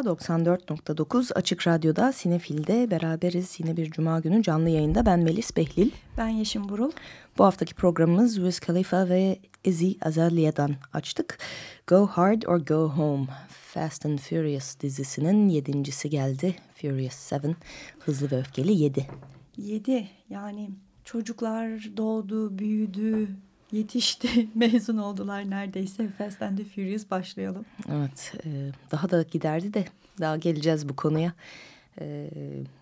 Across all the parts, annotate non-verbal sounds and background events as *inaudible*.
94.9 Açık Radyo'da Sinefil'de beraberiz. Yine bir cuma günü canlı yayında ben Melis Behlil. Ben Yeşim Burul. Bu haftaki programımız Wiz Khalifa ve Izzy Azalea'dan açtık. Go Hard or Go Home Fast and Furious dizisinin yedincisi geldi. Furious 7 Hızlı ve Öfkeli 7. 7 yani çocuklar doğdu, büyüdü, yetişti, *laughs* mezun oldular neredeyse. Fast and the Furious başlayalım. Evet, e, daha da giderdi de daha geleceğiz bu konuya. E,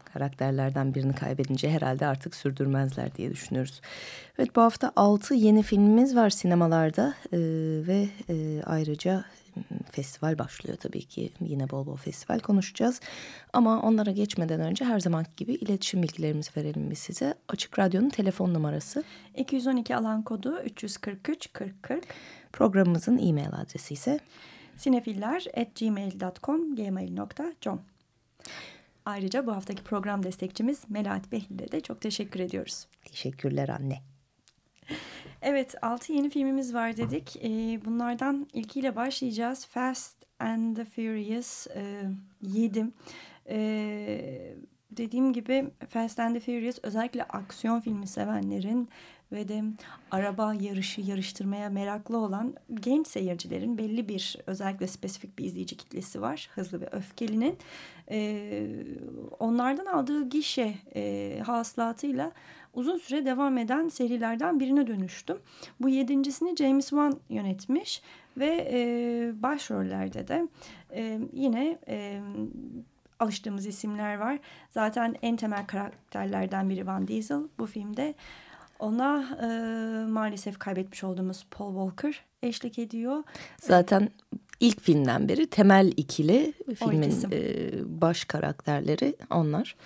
karakterlerden birini kaybedince herhalde artık sürdürmezler diye düşünüyoruz. Evet bu hafta altı yeni filmimiz var sinemalarda e, ve e, ayrıca festival başlıyor tabii ki. Yine bol bol festival konuşacağız. Ama onlara geçmeden önce her zamanki gibi iletişim bilgilerimizi verelim biz size. Açık Radyo'nun telefon numarası. 212 alan kodu 343 40 40. Programımızın e-mail adresi ise sinefiller.gmail.com gmail.com Ayrıca bu haftaki program destekçimiz Melahat Behlil'e de çok teşekkür ediyoruz. Teşekkürler anne. Evet, altı yeni filmimiz var dedik. Ee, bunlardan ilkiyle başlayacağız. Fast and the Furious e, 7. Ee, dediğim gibi Fast and the Furious özellikle aksiyon filmi sevenlerin ve de araba yarışı yarıştırmaya meraklı olan genç seyircilerin belli bir özellikle spesifik bir izleyici kitlesi var. Hızlı ve Öfkeli'nin. Ee, onlardan aldığı gişe e, hasılatıyla uzun süre devam eden serilerden birine dönüştüm. Bu yedincisini James Wan yönetmiş ve e, başrollerde de e, yine e, alıştığımız isimler var. Zaten en temel karakterlerden biri Van Diesel bu filmde. Ona e, maalesef kaybetmiş olduğumuz Paul Walker eşlik ediyor. Zaten ilk filmden beri temel ikili filmin e, baş karakterleri onlar.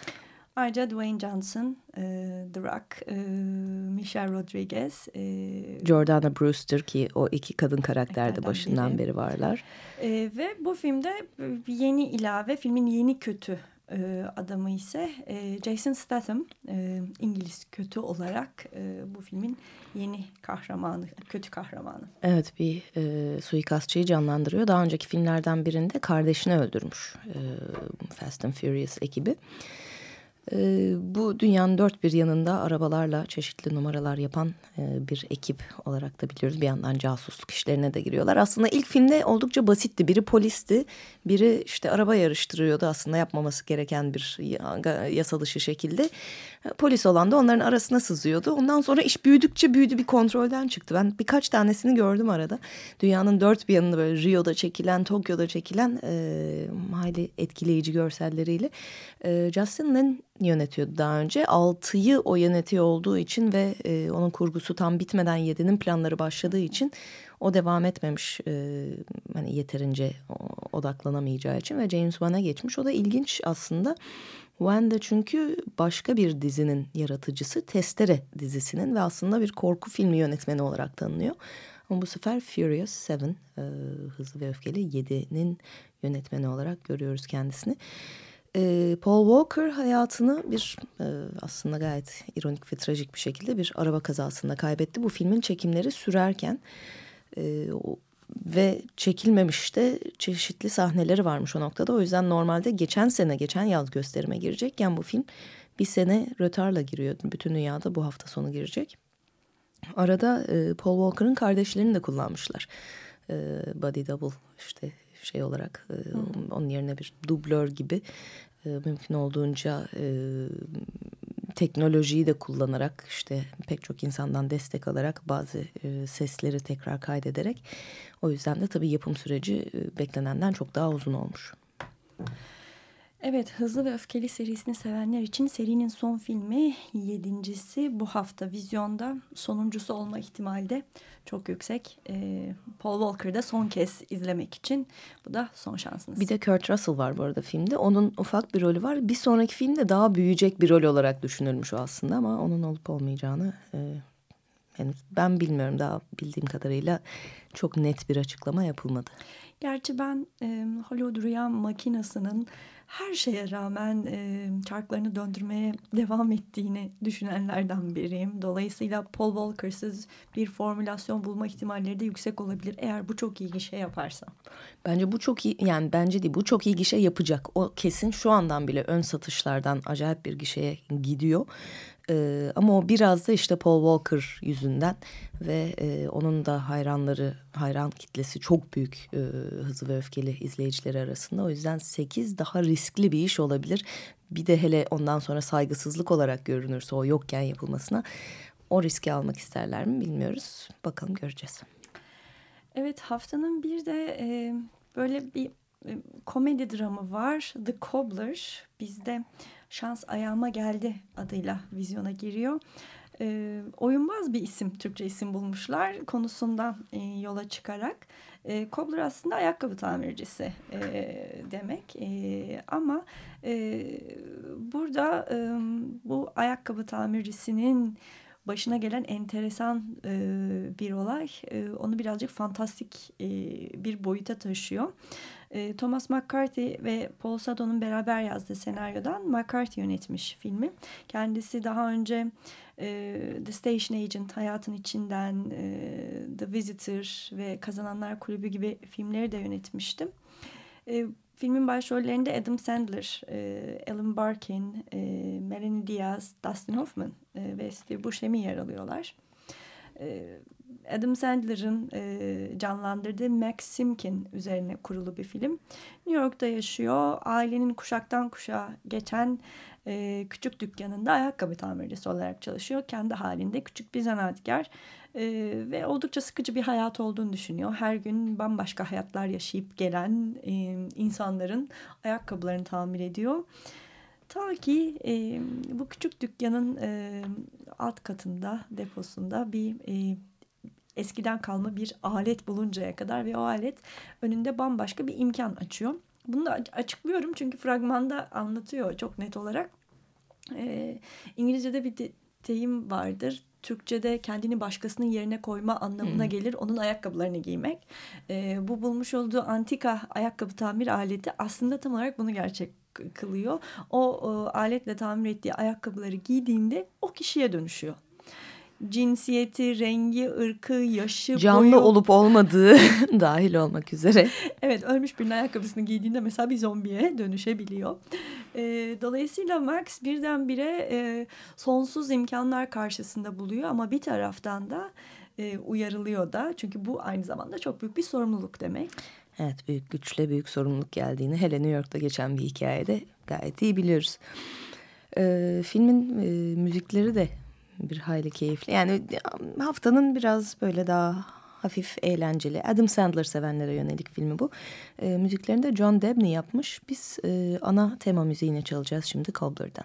Ayrıca Dwayne Johnson, e, The Rock, e, Michelle Rodriguez. E, Jordana Brewster ki o iki kadın karakter de başından biri, beri varlar. E, ve bu filmde yeni ilave, filmin yeni kötü e, adamı ise e, Jason Statham e, İngiliz kötü olarak e, bu filmin yeni kahramanı, kötü kahramanı. Evet bir e, suikastçıyı canlandırıyor. Daha önceki filmlerden birinde kardeşini öldürmüş e, Fast and Furious ekibi. Ee, bu dünyanın dört bir yanında arabalarla çeşitli numaralar yapan e, bir ekip olarak da biliyoruz. Bir yandan casusluk işlerine de giriyorlar. Aslında ilk filmde oldukça basitti. Biri polisti, biri işte araba yarıştırıyordu. Aslında yapmaması gereken bir yasa şekilde. Polis olan da onların arasına sızıyordu. Ondan sonra iş büyüdükçe büyüdü bir kontrolden çıktı. Ben birkaç tanesini gördüm arada. Dünyanın dört bir yanında böyle Rio'da çekilen, Tokyo'da çekilen e, hayli etkileyici görselleriyle. E, Justin yönetiyordu daha önce. Altıyı o yönetiyor olduğu için ve e, onun kurgusu tam bitmeden yedinin planları başladığı için o devam etmemiş e, hani yeterince odaklanamayacağı için ve James Wan'a geçmiş. O da ilginç aslında. Wan de çünkü başka bir dizinin yaratıcısı Testere dizisinin ve aslında bir korku filmi yönetmeni olarak tanınıyor. Ama bu sefer Furious 7, e, Hızlı ve Öfkeli 7'nin yönetmeni olarak görüyoruz kendisini. E, Paul Walker hayatını bir e, aslında gayet ironik ve trajik bir şekilde bir araba kazasında kaybetti. Bu filmin çekimleri sürerken e, ve çekilmemiş de çeşitli sahneleri varmış o noktada. O yüzden normalde geçen sene geçen yaz gösterime girecekken bu film bir sene rötarla giriyor. Bütün dünyada bu hafta sonu girecek. Arada e, Paul Walker'ın kardeşlerini de kullanmışlar. Body double işte şey olarak e, onun yerine bir dublör gibi e, mümkün olduğunca e, teknolojiyi de kullanarak işte pek çok insandan destek alarak bazı e, sesleri tekrar kaydederek o yüzden de tabii yapım süreci e, beklenenden çok daha uzun olmuş. Evet, Hızlı ve Öfkeli serisini sevenler için serinin son filmi yedincisi bu hafta vizyonda. Sonuncusu olma ihtimali de çok yüksek. Ee, Paul Walker'da son kez izlemek için bu da son şansınız. Bir de Kurt Russell var bu arada filmde. Onun ufak bir rolü var. Bir sonraki filmde daha büyüyecek bir rol olarak düşünülmüş o aslında ama onun olup olmayacağını e, henüz ben bilmiyorum. Daha bildiğim kadarıyla çok net bir açıklama yapılmadı. Gerçi ben e, Hollywood Rüya Makinası'nın her şeye rağmen e, çarklarını döndürmeye *laughs* devam ettiğini düşünenlerden biriyim. Dolayısıyla Paul Walker'sız bir formülasyon bulma ihtimalleri de yüksek olabilir eğer bu çok iyi gişe yaparsa. Bence bu çok iyi yani bence değil bu çok iyi gişe yapacak. O kesin şu andan bile ön satışlardan acayip bir gişeye gidiyor. Ee, ama o biraz da işte Paul Walker yüzünden ve e, onun da hayranları, hayran kitlesi çok büyük e, Hızlı ve Öfkeli izleyicileri arasında. O yüzden sekiz daha riskli bir iş olabilir. Bir de hele ondan sonra saygısızlık olarak görünürse o yokken yapılmasına o riski almak isterler mi bilmiyoruz. Bakalım göreceğiz. Evet haftanın bir de e, böyle bir komedi dramı var. The Cobbler bizde Şans Ayağıma Geldi adıyla vizyona giriyor. E, oyunbaz bir isim, Türkçe isim bulmuşlar konusundan e, yola çıkarak. E, cobbler aslında ayakkabı tamircisi e, demek e, ama e, burada e, bu ayakkabı tamircisinin başına gelen enteresan e, bir olay e, onu birazcık fantastik e, bir boyuta taşıyor. Thomas McCarthy ve Paul Sado'nun beraber yazdığı senaryodan McCarthy yönetmiş filmi. Kendisi daha önce e, The Station Agent, Hayatın İçinden, e, The Visitor ve Kazananlar Kulübü gibi filmleri de yönetmiştim. E, filmin başrollerinde Adam Sandler, e, Alan Barkin, e, Melanie Diaz, Dustin Hoffman e, ve Steve Buscemi yer alıyorlar. E, Adam Sandler'ın e, canlandırdığı Max Simkin üzerine kurulu bir film. New York'ta yaşıyor. Ailenin kuşaktan kuşağa geçen e, küçük dükkanında ayakkabı tamircisi olarak çalışıyor. Kendi halinde küçük bir zanaatkar e, ve oldukça sıkıcı bir hayat olduğunu düşünüyor. Her gün bambaşka hayatlar yaşayıp gelen e, insanların ayakkabılarını tamir ediyor. Ta ki e, bu küçük dükkanın e, alt katında, deposunda bir e, eskiden kalma bir alet buluncaya kadar ve o alet önünde bambaşka bir imkan açıyor. Bunu da açıklıyorum çünkü fragmanda anlatıyor çok net olarak. E, İngilizce'de bir de, deyim vardır. Türkçe'de kendini başkasının yerine koyma anlamına hmm. gelir. Onun ayakkabılarını giymek. E, bu bulmuş olduğu antika ayakkabı tamir aleti aslında tam olarak bunu gerçek kılıyor. O, o aletle tamir ettiği ayakkabıları giydiğinde o kişiye dönüşüyor cinsiyeti, rengi, ırkı, yaşı, Canlı boyu... olup olmadığı *laughs* dahil olmak üzere. evet ölmüş birinin ayakkabısını giydiğinde mesela bir zombiye dönüşebiliyor. E, dolayısıyla Max birdenbire e, sonsuz imkanlar karşısında buluyor ama bir taraftan da e, uyarılıyor da. Çünkü bu aynı zamanda çok büyük bir sorumluluk demek. Evet büyük güçle büyük sorumluluk geldiğini hele New York'ta geçen bir hikayede gayet iyi biliyoruz. E, filmin e, müzikleri de bir hayli keyifli. Yani haftanın biraz böyle daha hafif eğlenceli. Adam Sandler sevenlere yönelik filmi bu. E, müziklerini de John Debney yapmış. Biz e, ana tema müziğini çalacağız şimdi Cobbler'dan.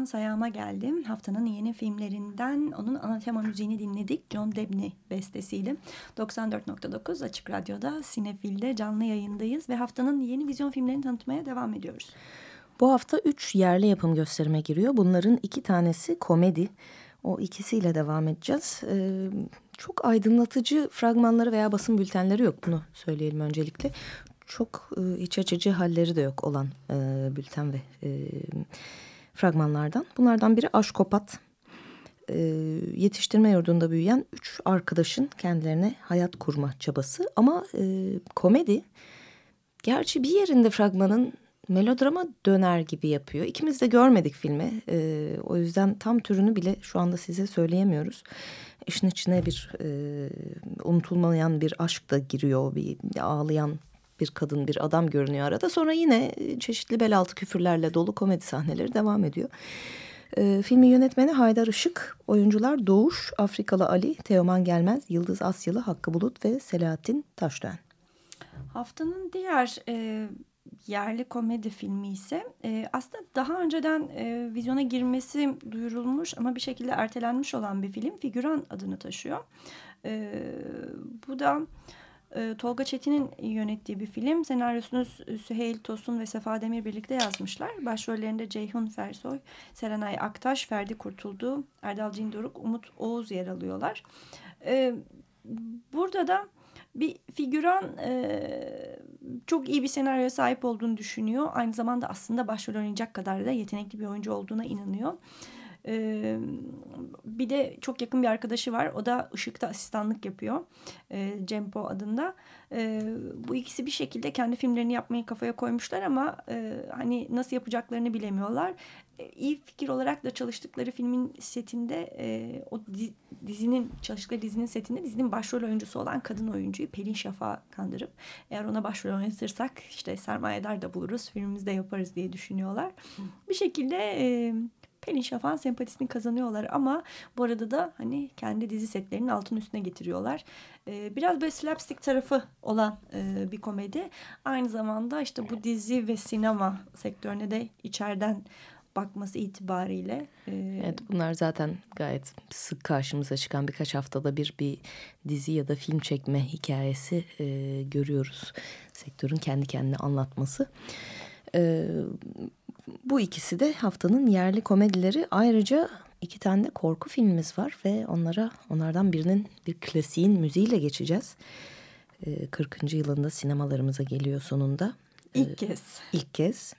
Şans ayağıma geldim. Haftanın yeni filmlerinden onun ana tema müziğini dinledik. John Debney bestesiyle. 94.9 Açık Radyo'da Sinefil'de canlı yayındayız ve haftanın yeni vizyon filmlerini tanıtmaya devam ediyoruz. Bu hafta üç yerli yapım gösterime giriyor. Bunların iki tanesi komedi. O ikisiyle devam edeceğiz. Ee, çok aydınlatıcı fragmanları veya basın bültenleri yok. Bunu söyleyelim öncelikle. Çok e, iç açıcı halleri de yok olan e, bülten ve e, fragmanlardan. Bunlardan biri Aşkopat. E, yetiştirme yurdunda büyüyen üç arkadaşın kendilerine hayat kurma çabası. Ama e, komedi... Gerçi bir yerinde fragmanın melodrama döner gibi yapıyor. İkimiz de görmedik filmi. E, o yüzden tam türünü bile şu anda size söyleyemiyoruz. İşin içine bir e, unutulmayan bir aşk da giriyor. Bir, ağlayan bir kadın bir adam görünüyor arada. Sonra yine çeşitli bel altı küfürlerle dolu komedi sahneleri devam ediyor. E, filmin yönetmeni Haydar Işık, oyuncular Doğuş, Afrikalı Ali, Teoman Gelmez, Yıldız Asyalı, Hakkı Bulut ve Selahattin Taşdöğen. Haftanın diğer e, yerli komedi filmi ise e, aslında daha önceden e, vizyona girmesi duyurulmuş ama bir şekilde ertelenmiş olan bir film Figüran adını taşıyor. E, bu da e, Tolga Çetin'in yönettiği bir film. Senaryosunu Süheyl Tosun ve Sefa Demir birlikte yazmışlar. Başrollerinde Ceyhun Fersoy, Serenay Aktaş, Ferdi Kurtuldu, Erdal Cindoruk, Umut Oğuz yer alıyorlar. E, burada da bir figüran e, çok iyi bir senaryoya sahip olduğunu düşünüyor. Aynı zamanda aslında başrol oynayacak kadar da yetenekli bir oyuncu olduğuna inanıyor. Ee, bir de çok yakın bir arkadaşı var. O da ışıkta asistanlık yapıyor. Ee, Cempo adında. Ee, bu ikisi bir şekilde kendi filmlerini yapmayı kafaya koymuşlar ama e, hani nasıl yapacaklarını bilemiyorlar. E, iyi fikir olarak da çalıştıkları filmin setinde e, o dizinin çalıştıkları dizinin setinde dizinin başrol oyuncusu olan kadın oyuncuyu Pelin Şaf'a kandırıp eğer ona başrol oynatırsak işte sermayedar da buluruz filmimizde yaparız diye düşünüyorlar. Bir şekilde e, Pelin Şafak'ın sempatisini kazanıyorlar ama bu arada da hani kendi dizi setlerinin altın üstüne getiriyorlar. Ee, biraz böyle slapstick tarafı olan e, bir komedi. Aynı zamanda işte bu dizi ve sinema sektörüne de içeriden bakması itibariyle. E... Evet bunlar zaten gayet sık karşımıza çıkan birkaç haftada bir bir dizi ya da film çekme hikayesi e, görüyoruz. Sektörün kendi kendine anlatması. E, bu ikisi de haftanın yerli komedileri. Ayrıca iki tane de korku filmimiz var ve onlara onlardan birinin bir klasiğin müziğiyle geçeceğiz. 40. yılında sinemalarımıza geliyor sonunda. İlk kez. İlk kez.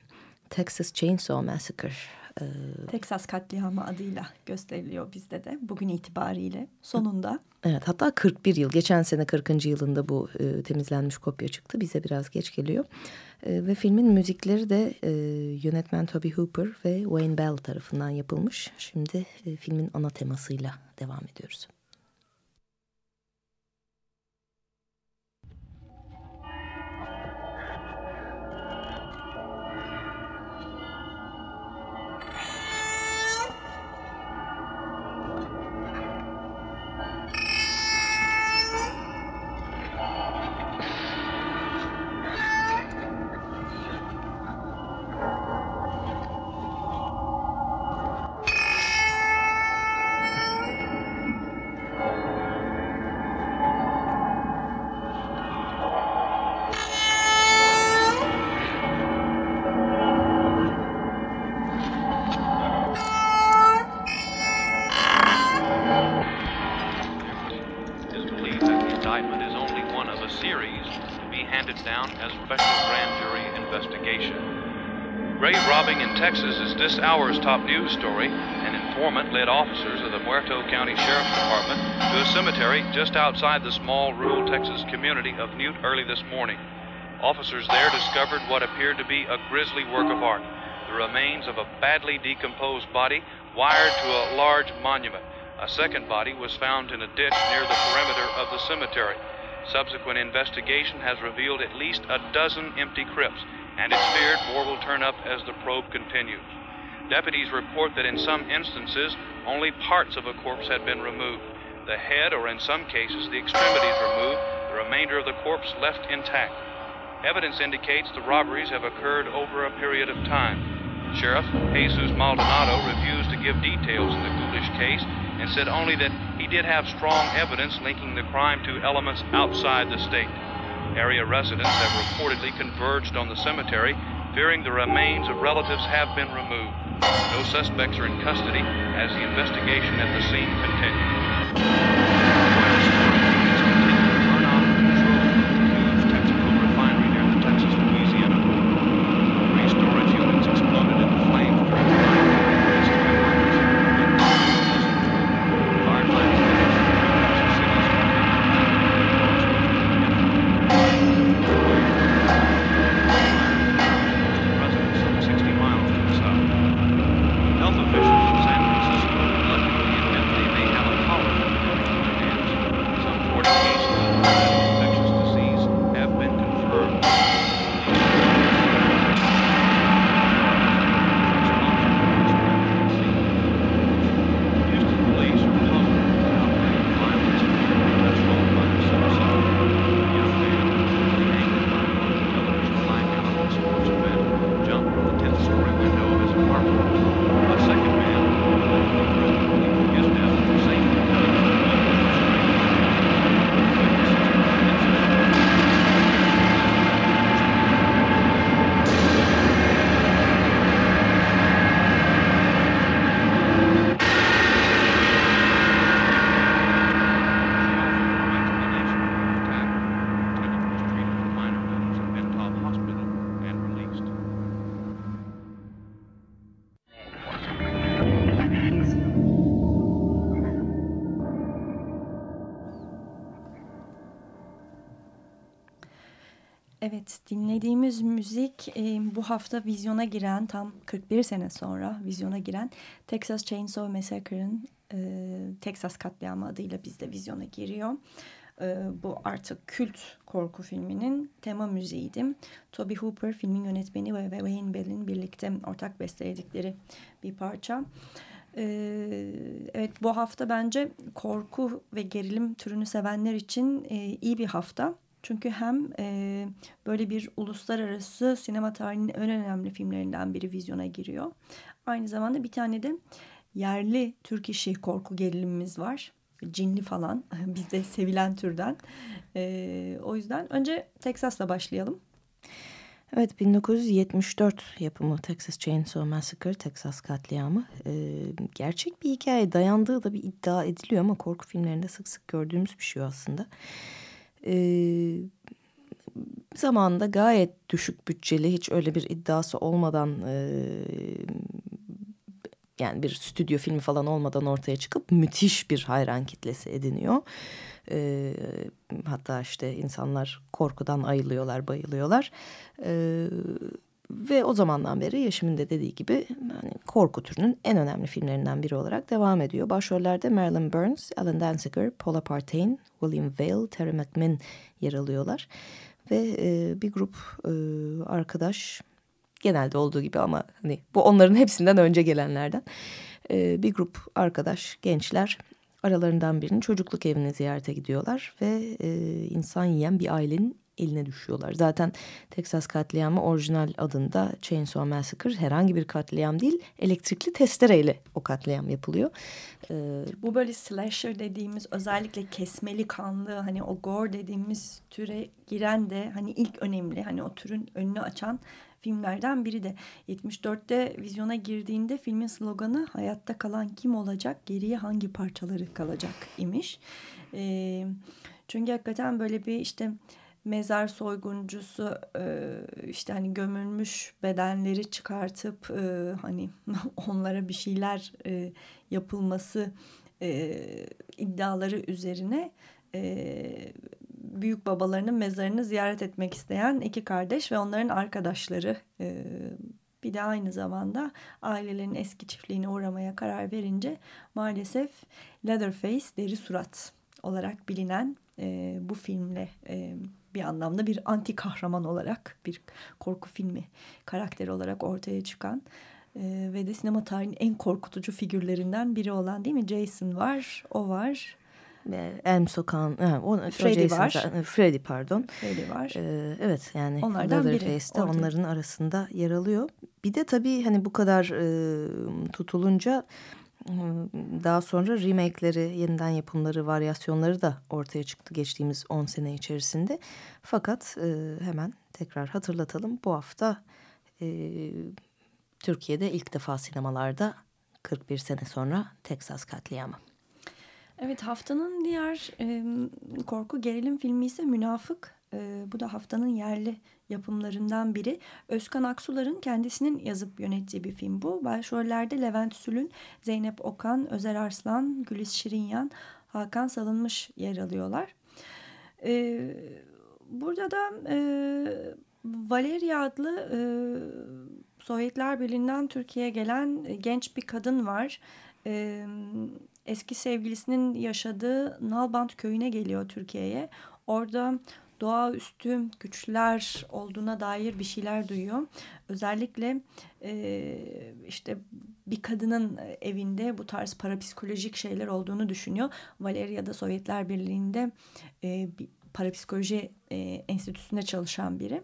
Texas Chainsaw Massacre. Ee, Texas katliamı adıyla gösteriliyor bizde de bugün itibariyle sonunda. Evet hatta 41 yıl geçen sene 40. yılında bu e, temizlenmiş kopya çıktı bize biraz geç geliyor. E, ve filmin müzikleri de e, yönetmen Toby Hooper ve Wayne Bell tarafından yapılmış. Şimdi e, filmin ana temasıyla devam ediyoruz. Just outside the small rural Texas community of Newt early this morning. Officers there discovered what appeared to be a grisly work of art the remains of a badly decomposed body wired to a large monument. A second body was found in a ditch near the perimeter of the cemetery. Subsequent investigation has revealed at least a dozen empty crypts, and it's feared more will turn up as the probe continues. Deputies report that in some instances, only parts of a corpse had been removed. The head, or in some cases, the extremities removed, the remainder of the corpse left intact. Evidence indicates the robberies have occurred over a period of time. Sheriff Jesus Maldonado refused to give details in the ghoulish case and said only that he did have strong evidence linking the crime to elements outside the state. Area residents have reportedly converged on the cemetery, fearing the remains of relatives have been removed. No suspects are in custody as the investigation at the scene continues. あ! Evet dinlediğimiz müzik e, bu hafta vizyona giren tam 41 sene sonra vizyona giren Texas Chainsaw Massacre'ın e, Texas katliamı adıyla bizde vizyona giriyor. E, bu artık kült korku filminin tema müziğiydi. Toby Hooper filmin yönetmeni ve Wayne Bell'in birlikte ortak besteledikleri bir parça. Evet bu hafta bence korku ve gerilim türünü sevenler için iyi bir hafta. Çünkü hem e, böyle bir uluslararası sinema tarihinin en önemli filmlerinden biri vizyona giriyor. Aynı zamanda bir tane de yerli Türk işi korku gerilimimiz var. Cinli falan *laughs* bizde sevilen türden. E, o yüzden önce Texas'la başlayalım. Evet 1974 yapımı Texas Chainsaw Massacre, Texas katliamı. Ee, gerçek bir hikaye dayandığı da bir iddia ediliyor ama korku filmlerinde sık sık gördüğümüz bir şey aslında e, zamanında gayet düşük bütçeli hiç öyle bir iddiası olmadan e, yani bir stüdyo filmi falan olmadan ortaya çıkıp müthiş bir hayran kitlesi ediniyor. E, hatta işte insanlar korkudan ayılıyorlar, bayılıyorlar. E, ve o zamandan beri Yaşım'ın da dediği gibi yani korku türünün en önemli filmlerinden biri olarak devam ediyor. Başrollerde Marilyn Burns, Alan Danziger, Paula Partain, William Vale, Terry McMinn yer alıyorlar. Ve e, bir grup e, arkadaş genelde olduğu gibi ama hani bu onların hepsinden önce gelenlerden e, bir grup arkadaş gençler aralarından birinin çocukluk evine ziyarete gidiyorlar ve e, insan yiyen bir ailenin eline düşüyorlar. Zaten Texas katliamı orijinal adında Chainsaw Massacre herhangi bir katliam değil elektrikli testereyle o katliam yapılıyor. Ee, Bu böyle slasher dediğimiz özellikle kesmeli kanlı hani o gore dediğimiz türe giren de hani ilk önemli hani o türün önünü açan filmlerden biri de 74'te vizyona girdiğinde filmin sloganı hayatta kalan kim olacak geriye hangi parçaları kalacak imiş. E, çünkü hakikaten böyle bir işte mezar soyguncusu e, işte hani gömülmüş bedenleri çıkartıp e, hani *laughs* onlara bir şeyler e, yapılması iddiaları üzerine büyük babalarının mezarını ziyaret etmek isteyen iki kardeş ve onların arkadaşları bir de aynı zamanda ailelerin eski çiftliğine uğramaya karar verince maalesef Leatherface deri surat olarak bilinen e, bu filmle e, bir anlamda bir anti kahraman olarak bir korku filmi karakteri olarak ortaya çıkan e, ve de sinema tarihinin en korkutucu figürlerinden biri olan değil mi? Jason var, o var. Elm Sokağın, Freddy var. Freddy pardon. Freddy var. Ee, evet yani Onlardan Leatherface'de onların arasında yer alıyor. Bir de tabii hani bu kadar e, tutulunca daha sonra remake'leri, yeniden yapımları, varyasyonları da ortaya çıktı geçtiğimiz 10 sene içerisinde. Fakat e, hemen tekrar hatırlatalım. Bu hafta e, Türkiye'de ilk defa sinemalarda 41 sene sonra Texas katliamı. Evet haftanın diğer e, korku gerilim filmi ise Münafık. E, bu da haftanın yerli yapımlarından biri. Özkan Aksular'ın kendisinin yazıp yönettiği bir film bu. Başrollerde Levent Sülün, Zeynep Okan, Özer Arslan, Gülis Şirinyan, Hakan Salınmış yer alıyorlar. E, burada da e, Valeria adlı e, Sovyetler Birliği'nden Türkiye'ye gelen genç bir kadın var. E, eski sevgilisinin yaşadığı Nalbant köyüne geliyor Türkiye'ye. Orada doğaüstü güçler olduğuna dair bir şeyler duyuyor. Özellikle e, işte bir kadının evinde bu tarz parapsikolojik şeyler olduğunu düşünüyor. Valeria'da Sovyetler Birliği'nde e, bir parapsikoloji e, enstitüsünde çalışan biri.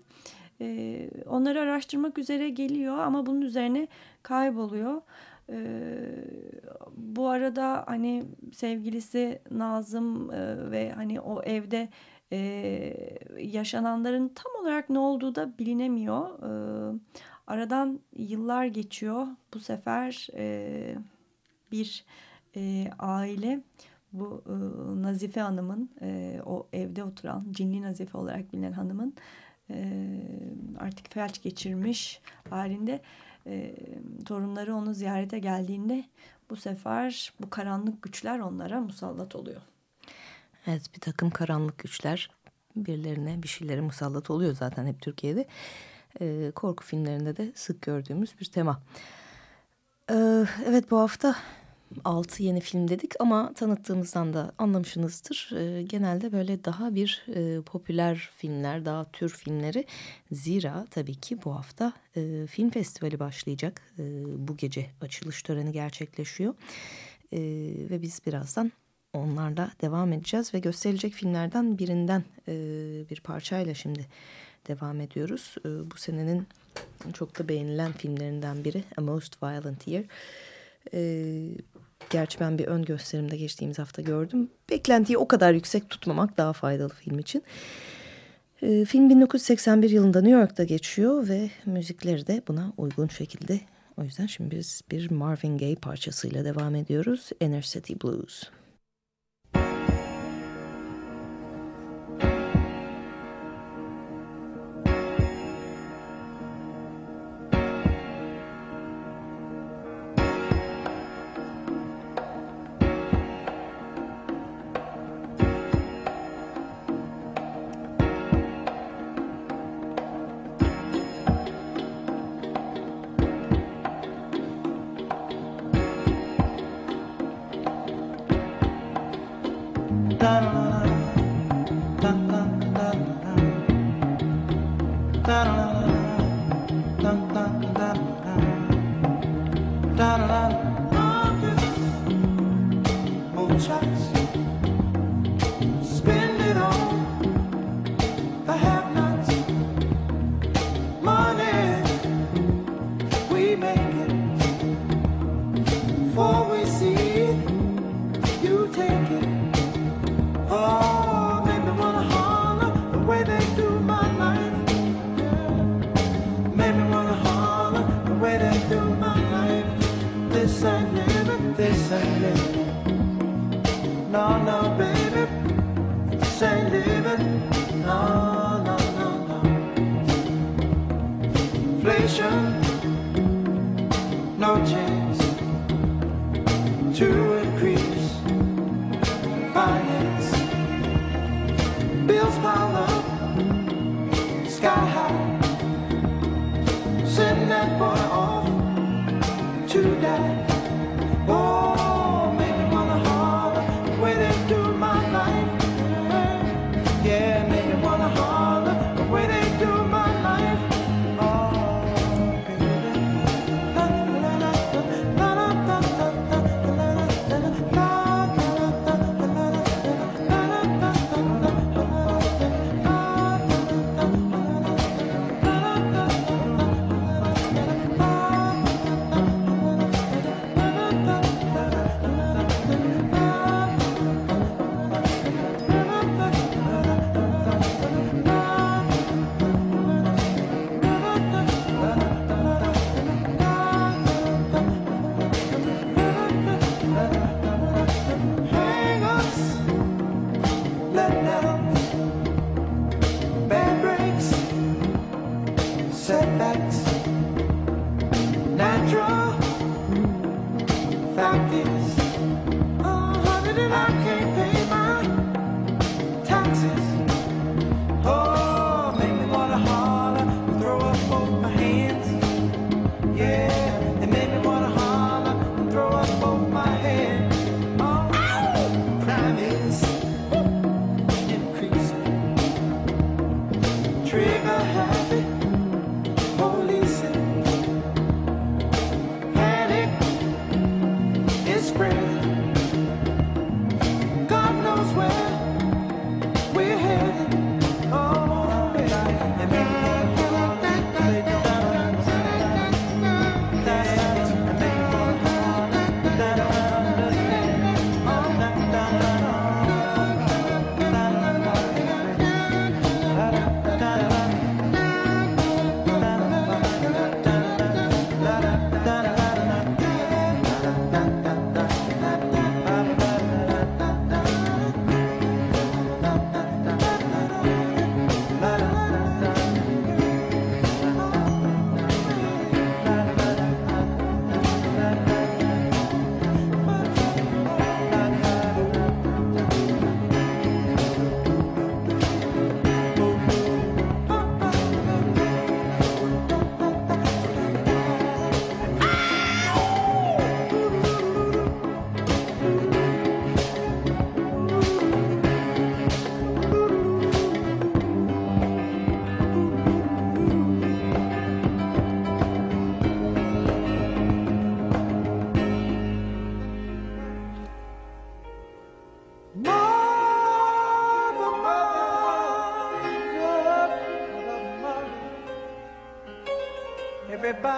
E, onları araştırmak üzere geliyor ama bunun üzerine kayboluyor. Ee, bu arada hani sevgilisi Nazım e, ve hani o evde e, yaşananların tam olarak ne olduğu da bilinemiyor. E, aradan yıllar geçiyor. Bu sefer e, bir e, aile bu e, Nazife Hanım'ın e, o evde oturan cinli Nazife olarak bilinen hanımın e, artık felç geçirmiş halinde e, torunları onu ziyarete geldiğinde bu sefer bu karanlık güçler onlara musallat oluyor. Evet bir takım karanlık güçler birilerine bir şeylere musallat oluyor zaten hep Türkiye'de. E, korku filmlerinde de sık gördüğümüz bir tema. E, evet bu hafta altı yeni film dedik ama tanıttığımızdan da anlamışsınızdır. E, genelde böyle daha bir e, popüler filmler, daha tür filmleri. Zira tabii ki bu hafta e, film festivali başlayacak. E, bu gece açılış töreni gerçekleşiyor. E, ve biz birazdan onlarla devam edeceğiz ve gösterilecek filmlerden birinden e, bir parçayla şimdi devam ediyoruz. E, bu senenin çok da beğenilen filmlerinden biri A Most Violent Year. E, gerçi ben bir ön gösterimde geçtiğimiz hafta gördüm. Beklentiyi o kadar yüksek tutmamak daha faydalı film için. E, film 1981 yılında New York'ta geçiyor ve müzikleri de buna uygun şekilde. O yüzden şimdi biz bir Marvin Gaye parçasıyla devam ediyoruz. Inner City Blues.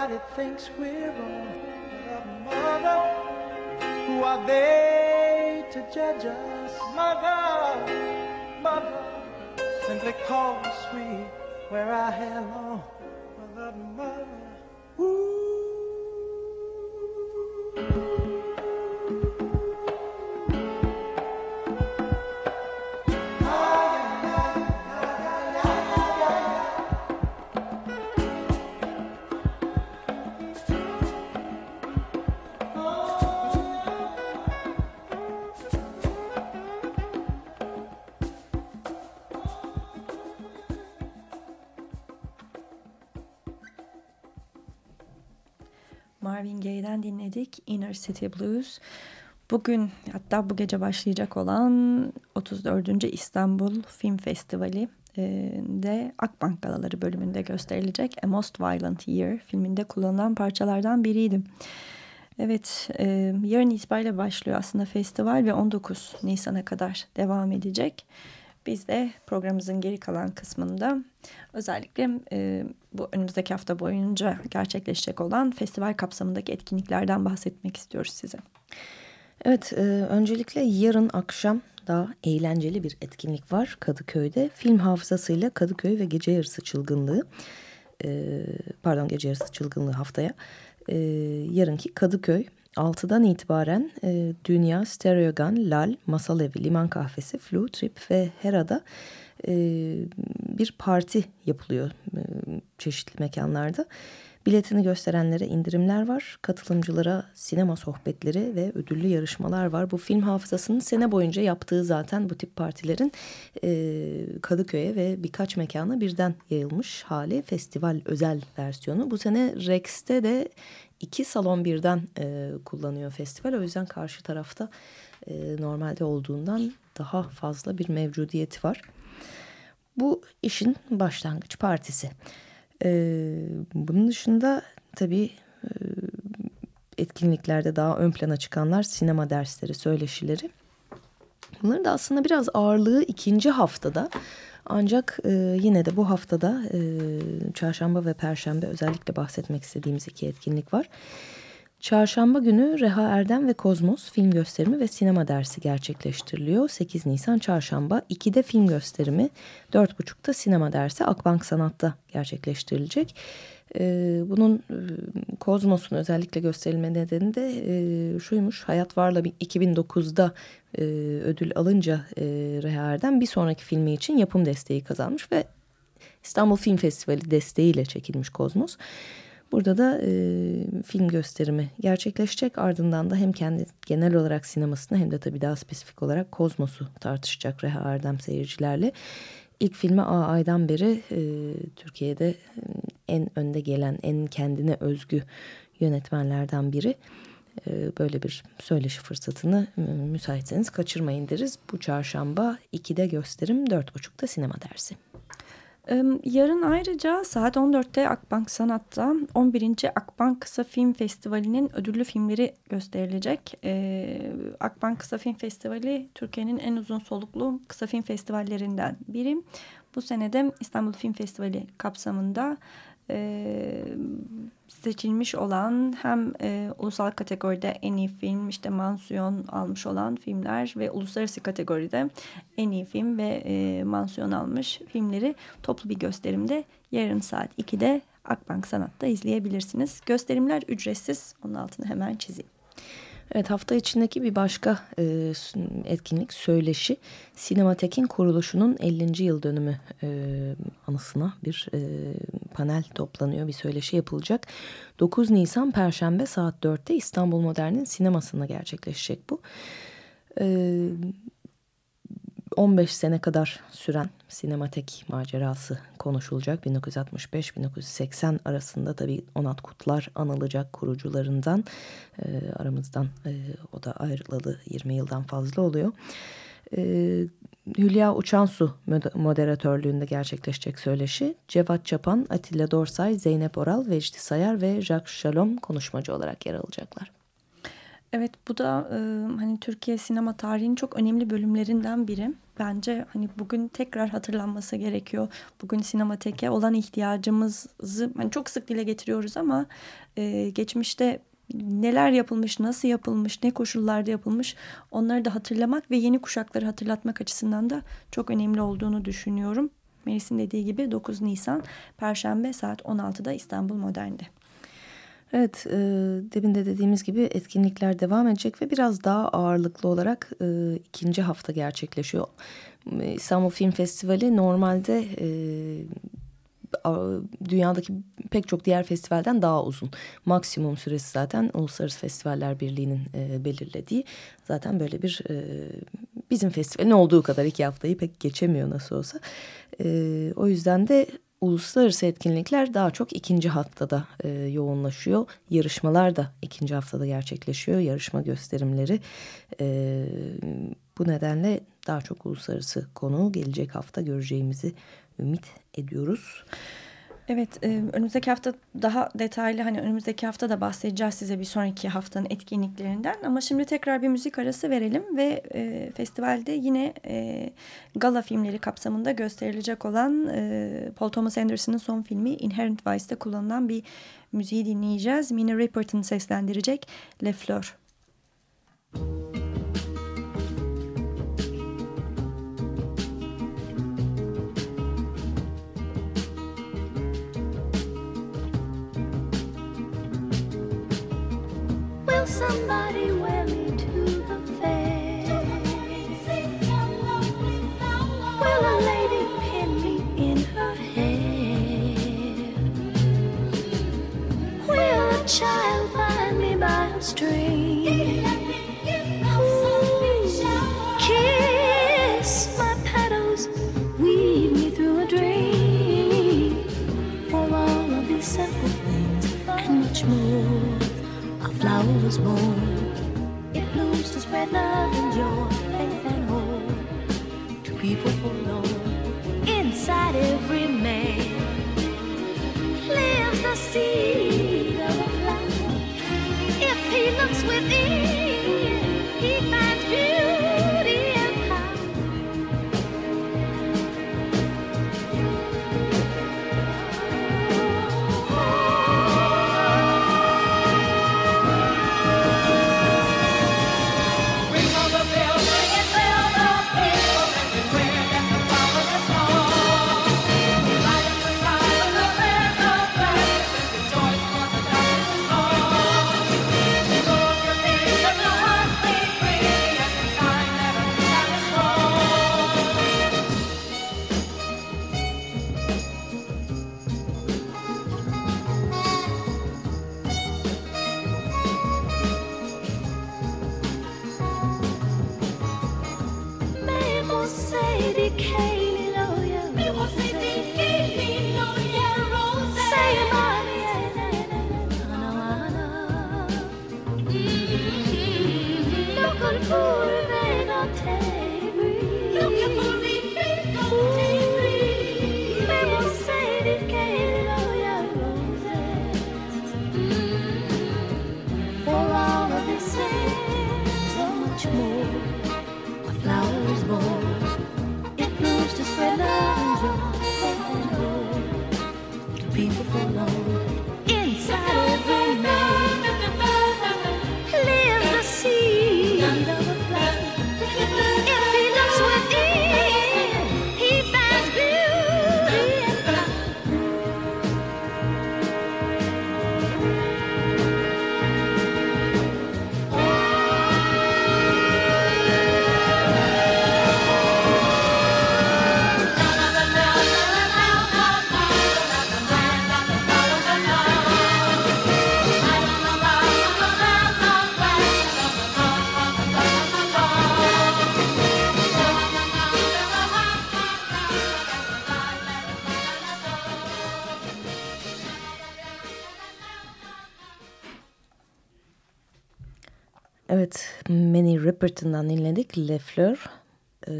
Everybody thinks we're wrong. Mother, who are they to judge us? Mother, mother, simply cause we wear our hair long. Dinledik Inner City Blues. Bugün hatta bu gece başlayacak olan 34. İstanbul Film Festivali de Akbank Galaları bölümünde gösterilecek A Most Violent Year filminde kullanılan parçalardan biriydi. Evet, e, yarın itibariyle başlıyor aslında festival ve 19 Nisan'a kadar devam edecek. Biz de programımızın geri kalan kısmında özellikle e, bu önümüzdeki hafta boyunca gerçekleşecek olan festival kapsamındaki etkinliklerden bahsetmek istiyoruz size. Evet, e, öncelikle yarın akşam daha eğlenceli bir etkinlik var Kadıköy'de. Film hafızasıyla Kadıköy ve Gece Yarısı Çılgınlığı, e, pardon Gece Yarısı Çılgınlığı haftaya. E, yarınki Kadıköy 6'dan itibaren e, Dünya, Stereogan, Lal, Masal Evi, Liman Kahvesi, Flu, Trip ve Hera'da e, bir parti yapılıyor e, çeşitli mekanlarda. Biletini gösterenlere indirimler var. Katılımcılara sinema sohbetleri ve ödüllü yarışmalar var. Bu film hafızasının sene boyunca yaptığı zaten bu tip partilerin e, Kadıköy'e ve birkaç mekana birden yayılmış hali. Festival özel versiyonu. Bu sene Rex'te de iki salon birden e, kullanıyor festival. O yüzden karşı tarafta e, normalde olduğundan daha fazla bir mevcudiyeti var. Bu işin başlangıç partisi. E, bunun dışında tabii e, etkinliklerde daha ön plana çıkanlar sinema dersleri, söyleşileri. Bunların da aslında biraz ağırlığı ikinci haftada. Ancak e, yine de bu haftada e, çarşamba ve perşembe özellikle bahsetmek istediğimiz iki etkinlik var. Çarşamba günü Reha Erdem ve Kozmos film gösterimi ve sinema dersi gerçekleştiriliyor. 8 Nisan çarşamba 2'de film gösterimi, 4.30'da sinema dersi Akbank Sanat'ta gerçekleştirilecek. Ee, bunun e, Kozmos'un özellikle gösterilme nedeni de e, şuymuş. Hayat Var'la 2009'da e, ödül alınca Reha Erdem bir sonraki filmi için yapım desteği kazanmış ve İstanbul Film Festivali desteğiyle çekilmiş Kozmos. Burada da e, film gösterimi gerçekleşecek. Ardından da hem kendi genel olarak sinemasını hem de tabii daha spesifik olarak Kozmos'u tartışacak Reha Erdem seyircilerle. İlk filmi aydan beri e, Türkiye'de en önde gelen, en kendine özgü yönetmenlerden biri. E, böyle bir söyleşi fırsatını müsaitseniz kaçırmayın deriz. Bu çarşamba 2'de gösterim, 4.30'da sinema dersi. Yarın ayrıca saat 14'te Akbank Sanat'ta 11. Akbank Kısa Film Festivali'nin ödüllü filmleri gösterilecek. Akbank Kısa Film Festivali Türkiye'nin en uzun soluklu kısa film festivallerinden biri. Bu senede İstanbul Film Festivali kapsamında seçilmiş olan hem e, ulusal kategoride en iyi film işte mansiyon almış olan filmler ve uluslararası kategoride en iyi film ve e, mansiyon almış filmleri toplu bir gösterimde yarın saat 2'de Akbank Sanat'ta izleyebilirsiniz. Gösterimler ücretsiz. Onun altını hemen çizeyim. Evet hafta içindeki bir başka e, etkinlik söyleşi Sinematek'in kuruluşunun 50. yıl dönümü e, anısına bir e, panel toplanıyor bir söyleşi yapılacak. 9 Nisan Perşembe saat 4'te İstanbul Modern'in sinemasında gerçekleşecek bu. E, 15 sene kadar süren sinematek macerası konuşulacak. 1965-1980 arasında tabii Onat Kutlar anılacak kurucularından. E, aramızdan e, o da ayrılalı 20 yıldan fazla oluyor. E, Hülya Uçansu moderatörlüğünde gerçekleşecek söyleşi. Cevat Çapan, Atilla Dorsay, Zeynep Oral, Vecdi Sayar ve Jacques Shalom konuşmacı olarak yer alacaklar. Evet bu da e, hani Türkiye sinema tarihinin çok önemli bölümlerinden biri. Bence hani bugün tekrar hatırlanması gerekiyor. Bugün sinemateke olan ihtiyacımızı hani çok sık dile getiriyoruz ama e, geçmişte neler yapılmış, nasıl yapılmış, ne koşullarda yapılmış onları da hatırlamak ve yeni kuşakları hatırlatmak açısından da çok önemli olduğunu düşünüyorum. Melis'in dediği gibi 9 Nisan Perşembe saat 16'da İstanbul Modern'de. Evet, e, demin de dediğimiz gibi etkinlikler devam edecek ve biraz daha ağırlıklı olarak e, ikinci hafta gerçekleşiyor. E, İstanbul Film Festivali normalde e, dünyadaki pek çok diğer festivalden daha uzun. Maksimum süresi zaten Uluslararası Festivaller Birliği'nin e, belirlediği. Zaten böyle bir e, bizim festivalin olduğu kadar iki haftayı pek geçemiyor nasıl olsa. E, o yüzden de uluslararası etkinlikler daha çok ikinci haftada e, yoğunlaşıyor. Yarışmalar da ikinci haftada gerçekleşiyor. Yarışma gösterimleri. E, bu nedenle daha çok uluslararası konu gelecek hafta göreceğimizi ümit ediyoruz. Evet, e, önümüzdeki hafta daha detaylı hani önümüzdeki hafta da bahsedeceğiz size bir sonraki haftanın etkinliklerinden. Ama şimdi tekrar bir müzik arası verelim ve e, festivalde yine e, gala filmleri kapsamında gösterilecek olan e, Paul Thomas Anderson'ın son filmi Inherent Vice'de kullanılan bir müziği dinleyeceğiz. Mina Ripperton seslendirecek Le Fleur. Müzik somebody wear me to the fair? Will a lady pin me in her hair? Will a child find me by a string? Was born. It blooms to spread love and joy, faith and hope to people forlorn. Inside every man lives the seed of a. If he looks within, Ripperton'dan dinledik. Le Fleur e,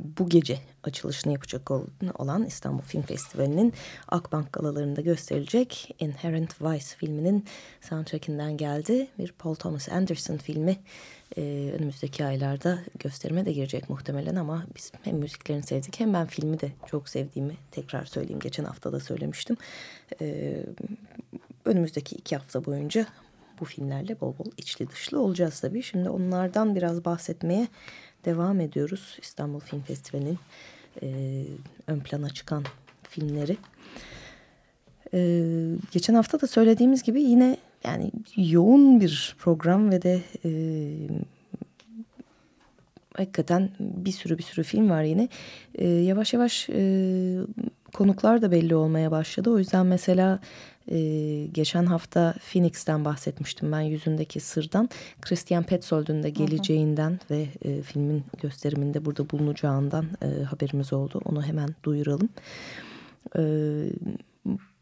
bu gece açılışını yapacak olan İstanbul Film Festivali'nin Akbank galalarında gösterilecek Inherent Vice filminin soundtrackinden geldi. Bir Paul Thomas Anderson filmi e, önümüzdeki aylarda gösterime de girecek muhtemelen ama biz hem müziklerini sevdik hem ben filmi de çok sevdiğimi tekrar söyleyeyim. Geçen hafta da söylemiştim. E, önümüzdeki iki hafta boyunca bu filmlerle bol bol içli dışlı olacağız tabii. Şimdi onlardan biraz bahsetmeye devam ediyoruz. İstanbul Film Festivali'nin e, ön plana çıkan filmleri. E, geçen hafta da söylediğimiz gibi yine yani yoğun bir program ve de e, hakikaten bir sürü bir sürü film var yine. E, yavaş yavaş e, konuklar da belli olmaya başladı. O yüzden mesela ee, geçen hafta Phoenix'ten bahsetmiştim ben yüzündeki sırdan. Christian Petzold'un da geleceğinden hı hı. ve e, filmin gösteriminde burada bulunacağından e, haberimiz oldu. Onu hemen duyuralım. E,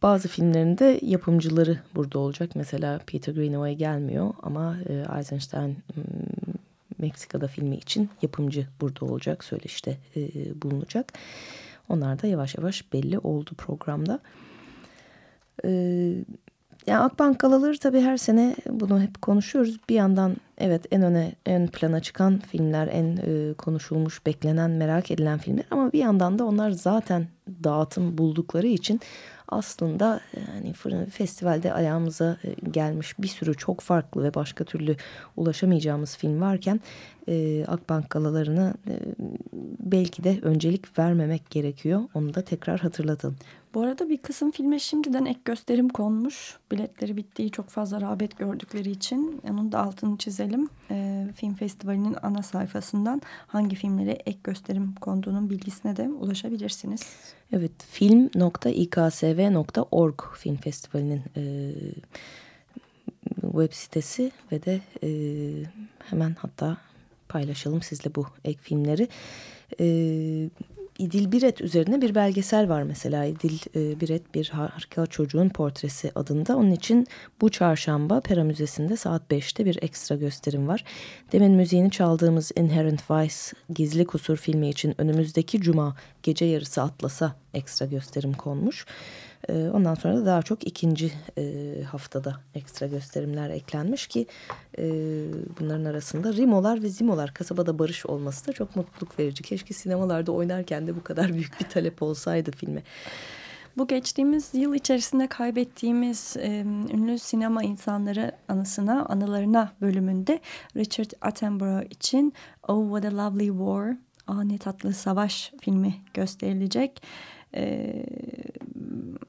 bazı filmlerinde yapımcıları burada olacak. Mesela Peter Greenaway gelmiyor ama e, Eisenstein Meksika'da filmi için yapımcı burada olacak. Söyleşte e, bulunacak. Onlar da yavaş yavaş belli oldu programda. Ee, yani Akbank galaları tabii her sene bunu hep konuşuyoruz. Bir yandan evet en öne en plana çıkan filmler, en e, konuşulmuş, beklenen, merak edilen filmler ama bir yandan da onlar zaten dağıtım buldukları için aslında yani festivalde ayağımıza e, gelmiş bir sürü çok farklı ve başka türlü ulaşamayacağımız film varken e, Akbank galalarına e, belki de öncelik vermemek gerekiyor. Onu da tekrar hatırlatalım. Bu arada bir kısım filme şimdiden ek gösterim konmuş. Biletleri bittiği çok fazla rağbet gördükleri için. Onun da altını çizelim. E, film festivalinin ana sayfasından hangi filmlere ek gösterim konduğunun bilgisine de ulaşabilirsiniz. Evet film.iksv.org film festivalinin e, web sitesi ve de e, hemen hatta paylaşalım sizle bu ek filmleri. E, İdil Biret üzerine bir belgesel var mesela. İdil e, Biret bir harika çocuğun portresi adında. Onun için bu çarşamba Pera Müzesi'nde saat 5'te bir ekstra gösterim var. Demin müziğini çaldığımız Inherent Vice Gizli Kusur filmi için önümüzdeki cuma gece yarısı atlasa ekstra gösterim konmuş. Ee, ondan sonra da daha çok ikinci e, haftada ekstra gösterimler eklenmiş ki e, bunların arasında Rimolar ve Zimolar kasabada barış olması da çok mutluluk verici. Keşke sinemalarda oynarken de bu kadar büyük bir talep olsaydı filme. Bu geçtiğimiz yıl içerisinde kaybettiğimiz e, ünlü sinema insanları anısına, anılarına bölümünde Richard Attenborough için Oh What a Lovely War, Ah Ne Tatlı Savaş filmi gösterilecek e,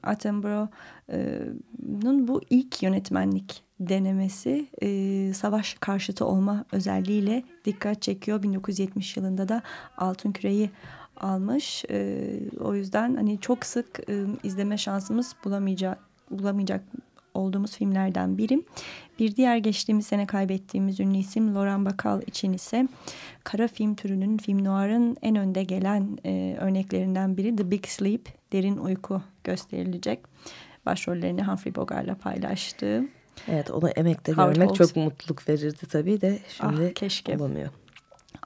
Attenborough'un bu ilk yönetmenlik denemesi e, savaş karşıtı olma özelliğiyle dikkat çekiyor. 1970 yılında da Altın Küre'yi almış. E, o yüzden hani çok sık e, izleme şansımız bulamayacak bulamayacak olduğumuz filmlerden biri. Bir diğer geçtiğimiz sene kaybettiğimiz ünlü isim Laurent Bacall için ise kara film türünün film noir'ın en önde gelen e, örneklerinden biri The Big Sleep, Derin Uyku gösterilecek. Başrollerini Humphrey Bogart'la paylaştığı. Evet onu emekte Howard görmek Hawks. çok mutluluk verirdi tabii de şimdi ah, keşke. olamıyor.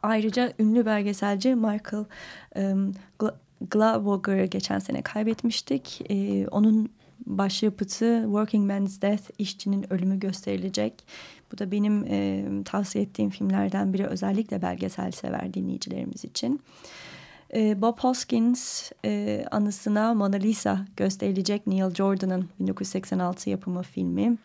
Ayrıca ünlü belgeselci Michael um, Glavoger'ı geçen sene kaybetmiştik. Ee, onun başyapıtı Working Man's Death, işçinin ölümü gösterilecek. Bu da benim e, tavsiye ettiğim filmlerden biri özellikle belgesel sever dinleyicilerimiz için. E, Bob Hoskins e, anısına Mona Lisa gösterilecek Neil Jordan'ın 1986 yapımı filmi.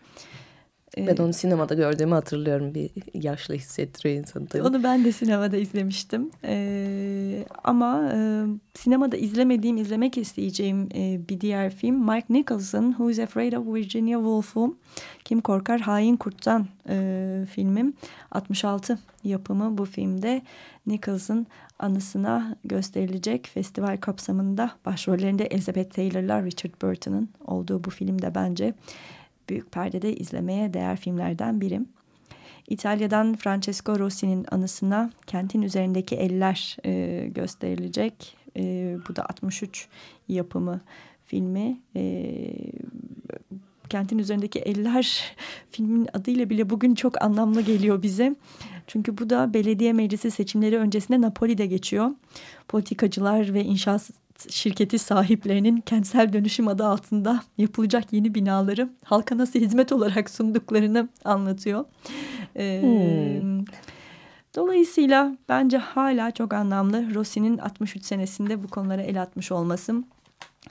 Ben ee, onu sinemada gördüğümü hatırlıyorum. Bir yaşlı hissettiriyor insanı tabii. Onu ben de sinemada izlemiştim. Ee, ama e, sinemada izlemediğim, izlemek isteyeceğim e, bir diğer film Mike Nicholson Who's Afraid of Virginia Woolf'u. Kim Korkar Hain Kurt'tan e, filmim. 66 yapımı bu filmde Nicholson anısına gösterilecek festival kapsamında başrollerinde Elizabeth Taylor'la Richard Burton'ın olduğu bu filmde bence büyük perdede izlemeye değer filmlerden biri. İtalya'dan Francesco Rossi'nin anısına Kentin Üzerindeki Eller e, gösterilecek. E, bu da 63 yapımı filmi. E, Kentin Üzerindeki Eller *laughs* filmin adıyla bile bugün çok anlamlı geliyor bize. Çünkü bu da belediye meclisi seçimleri öncesinde Napoli'de geçiyor. Politikacılar ve inşaat şirketi sahiplerinin kentsel dönüşüm adı altında yapılacak yeni binaları halka nasıl hizmet olarak sunduklarını anlatıyor. Ee, hmm. Dolayısıyla bence hala çok anlamlı Rossi'nin 63 senesinde bu konulara el atmış olması.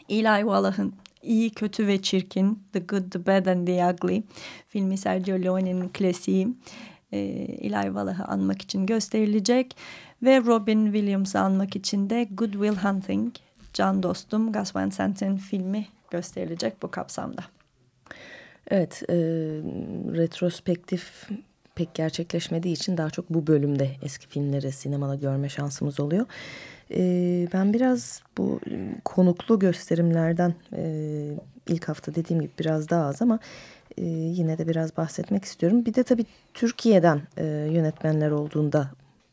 Eli Wallach'ın İyi, Kötü ve Çirkin, The Good, The Bad and The Ugly filmi Sergio Leone'nin klasiği e, Eli Wallach'ı anmak için gösterilecek ve Robin Williams'ı anmak için de Good Will Hunting Can Dostum Gus Van Sant'in filmi gösterilecek bu kapsamda. Evet, e, retrospektif pek gerçekleşmediği için daha çok bu bölümde eski filmleri sinemada görme şansımız oluyor. E, ben biraz bu konuklu gösterimlerden e, ilk hafta dediğim gibi biraz daha az ama e, yine de biraz bahsetmek istiyorum. Bir de tabii Türkiye'den e, yönetmenler olduğunda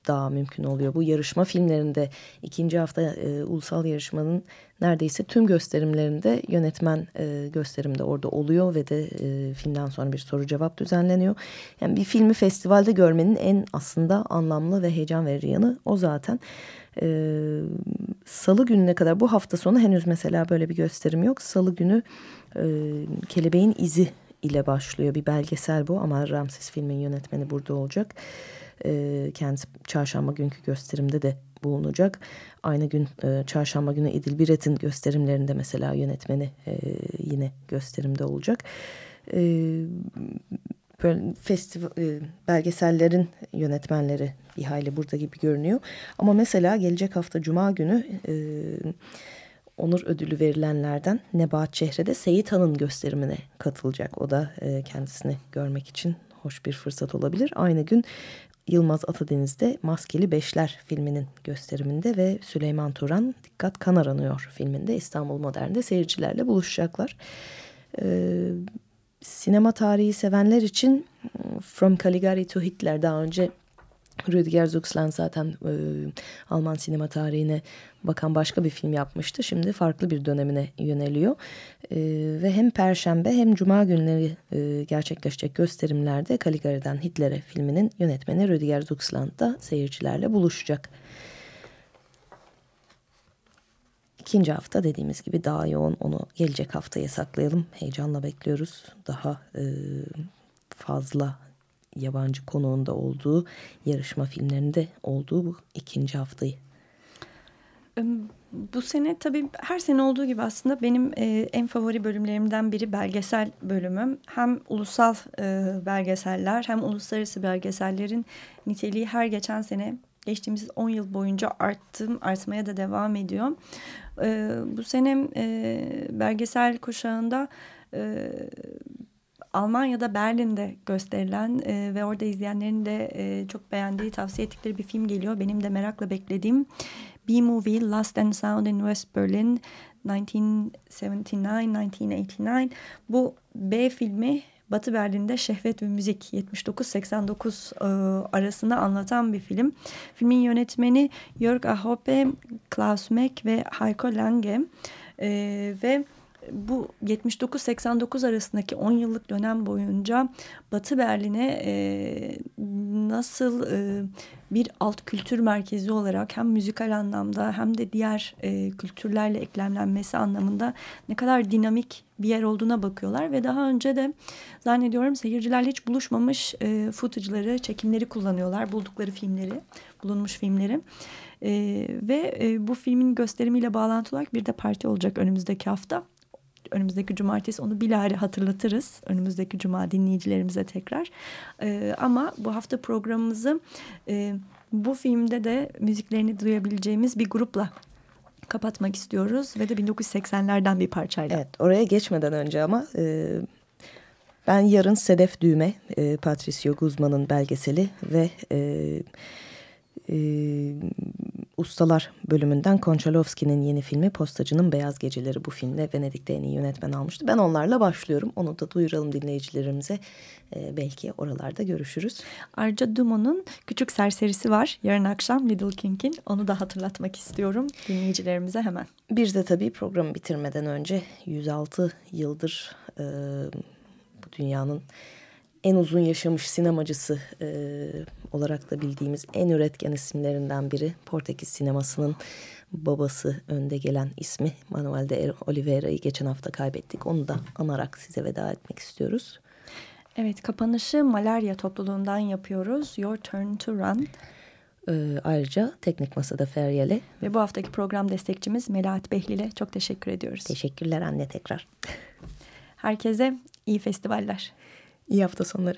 daha mümkün oluyor. Bu yarışma filmlerinde ikinci hafta e, ulusal yarışmanın neredeyse tüm gösterimlerinde yönetmen e, gösterimde orada oluyor ve de e, filmden sonra bir soru cevap düzenleniyor. Yani bir filmi festivalde görmenin en aslında anlamlı ve heyecan verici yanı o zaten. E, Salı gününe kadar bu hafta sonu henüz mesela böyle bir gösterim yok. Salı günü e, Kelebeğin İzi ile başlıyor bir belgesel bu ama Ramses filmin yönetmeni burada olacak. E, kendisi çarşamba günkü gösterimde de bulunacak. Aynı gün e, çarşamba günü İdil Biret'in gösterimlerinde mesela yönetmeni e, yine gösterimde olacak. E, böyle festival e, belgesellerin yönetmenleri bir hayli burada gibi görünüyor. Ama mesela gelecek hafta Cuma günü e, onur ödülü verilenlerden Nebahat Çehre'de Seyit Han'ın gösterimine katılacak. O da e, kendisini görmek için hoş bir fırsat olabilir. Aynı gün Yılmaz Atadeniz'de Maskeli Beşler filminin gösteriminde ve Süleyman Turan Dikkat Kan Aranıyor filminde İstanbul Modern'de seyircilerle buluşacaklar. Ee, sinema tarihi sevenler için From Caligari to Hitler daha önce Rüdiger Zuxland zaten e, Alman sinema tarihine bakan başka bir film yapmıştı. Şimdi farklı bir dönemine yöneliyor. E, ve hem Perşembe hem Cuma günleri e, gerçekleşecek gösterimlerde Caligari'den Hitler'e filminin yönetmeni Rüdiger Zuxland da seyircilerle buluşacak. İkinci hafta dediğimiz gibi daha yoğun onu gelecek haftaya saklayalım. Heyecanla bekliyoruz. Daha e, fazla yabancı konuğunda olduğu yarışma filmlerinde olduğu bu ikinci haftayı. Bu sene tabii her sene olduğu gibi aslında benim e, en favori bölümlerimden biri belgesel bölümüm. Hem ulusal e, belgeseller hem uluslararası belgesellerin niteliği her geçen sene geçtiğimiz 10 yıl boyunca arttım, artmaya da devam ediyor. E, bu sene belgesel kuşağında Almanya'da Berlin'de gösterilen e, ve orada izleyenlerin de e, çok beğendiği, tavsiye ettikleri bir film geliyor. Benim de merakla beklediğim B-Movie Lost and Sound in West Berlin 1979-1989. Bu B filmi Batı Berlin'de Şehvet ve Müzik 79-89 e, arasında anlatan bir film. Filmin yönetmeni Jörg Ahope, Klaus Meck ve Heiko Lange e, ve bu 79-89 arasındaki 10 yıllık dönem boyunca Batı Berlin'e e, nasıl e, bir alt kültür merkezi olarak hem müzikal anlamda hem de diğer e, kültürlerle eklemlenmesi anlamında ne kadar dinamik bir yer olduğuna bakıyorlar ve daha önce de zannediyorum seyircilerle hiç buluşmamış e, footage'ları, çekimleri kullanıyorlar. Buldukları filmleri, bulunmuş filmleri. E, ve e, bu filmin gösterimiyle bağlantılı olarak bir de parti olacak önümüzdeki hafta önümüzdeki cumartesi onu bilahare hatırlatırız. Önümüzdeki cuma dinleyicilerimize tekrar. E, ama bu hafta programımızı e, bu filmde de müziklerini duyabileceğimiz bir grupla kapatmak istiyoruz. Ve de 1980'lerden bir parçayla. Evet oraya geçmeden önce ama... E, ben yarın Sedef Düğme, e, Patricio Guzman'ın belgeseli ve e, e, Ustalar bölümünden Konchalovski'nin yeni filmi Postacının Beyaz Geceleri bu filmle Venedik'te en iyi yönetmen almıştı. Ben onlarla başlıyorum. Onu da duyuralım dinleyicilerimize. Ee, belki oralarda görüşürüz. Ayrıca Dumo'nun Küçük Serserisi var. Yarın akşam Little King'in. Onu da hatırlatmak istiyorum dinleyicilerimize hemen. Bir de tabii programı bitirmeden önce 106 yıldır e, bu dünyanın en uzun yaşamış sinemacısı e, olarak da bildiğimiz en üretken isimlerinden biri. Portekiz sinemasının babası önde gelen ismi Manuel de Oliveira'yı geçen hafta kaybettik. Onu da anarak size veda etmek istiyoruz. Evet kapanışı Malaria topluluğundan yapıyoruz. Your Turn to Run. Ee, ayrıca Teknik Masa'da Feryal'e. Ve bu haftaki program destekçimiz Melahat Behlil'e çok teşekkür ediyoruz. Teşekkürler anne tekrar. Herkese iyi festivaller. İyi hafta sonları.